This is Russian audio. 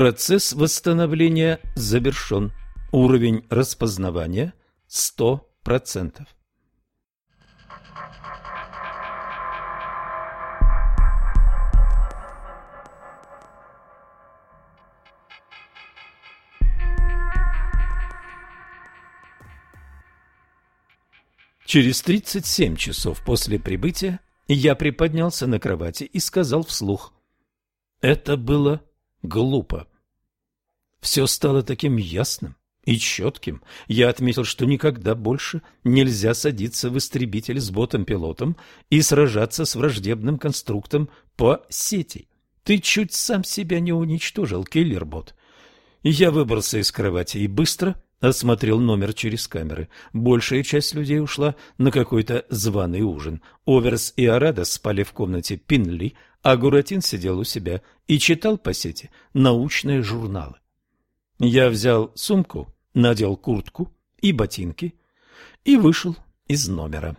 Процесс восстановления завершен. Уровень распознавания 100%. Через 37 часов после прибытия я приподнялся на кровати и сказал вслух. Это было глупо. Все стало таким ясным и четким. Я отметил, что никогда больше нельзя садиться в истребитель с ботом-пилотом и сражаться с враждебным конструктом по сети. Ты чуть сам себя не уничтожил, киллер-бот. Я выбрался из кровати и быстро осмотрел номер через камеры. Большая часть людей ушла на какой-то званый ужин. Оверс и Арада спали в комнате Пинли, а Гуратин сидел у себя и читал по сети научные журналы. Я взял сумку, надел куртку и ботинки и вышел из номера.